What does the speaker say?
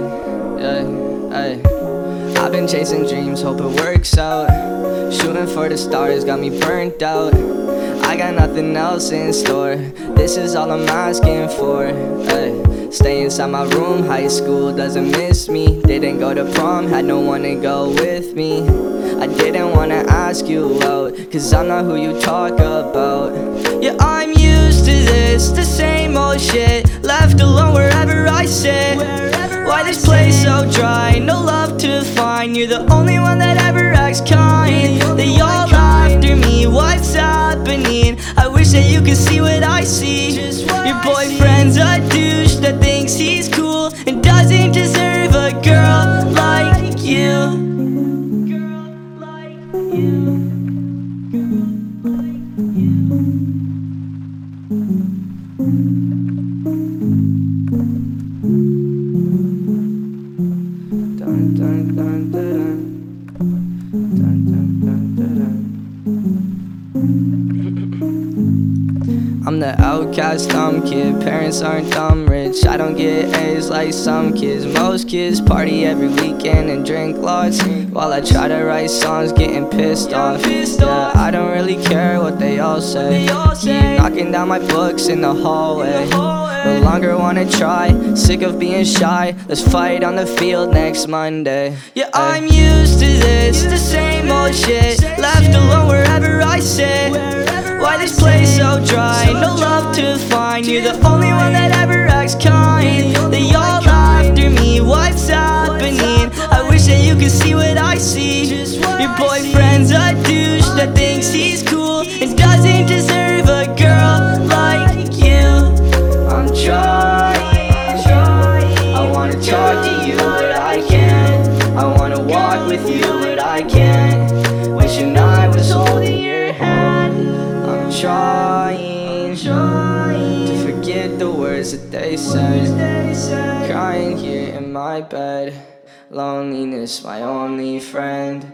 yeah, yeah. I've been chasing dreams, hope it works out. Shooting for the stars, got me burnt out. I got nothing else in store. This is all I'm asking for. Ay. Stay inside my room, high school doesn't miss me. Didn't go to prom, had no one to go with me. I didn't wanna ask you out, cause I'm not who you talk about. Yeah, I'm used to this, the same old shit. Place so dry? No love to find. You're the only one that ever acts kind. I'm the outcast, dumb kid. Parents aren't dumb rich. I don't get A's like some kids. Most kids party every weekend and drink lots. While I try to write songs, getting pissed off. Yeah, I don't really care what they all say. Knocking down my books in the hallway. Longer wanna try, sick of being shy. Let's fight on the field next Monday. Yeah, I'm used to this, the same old shit. Left alone wherever I sit. Why this place so dry? No love to find. You're the only one that ever acts kind. They all after me. What's happening? I wish that you could see what I see. Your boyfriend's a douche that thinks he's cool and but I can't. Wishing I was holding your hand. I'm trying, to forget the words that they said. Crying here in my bed, loneliness my only friend.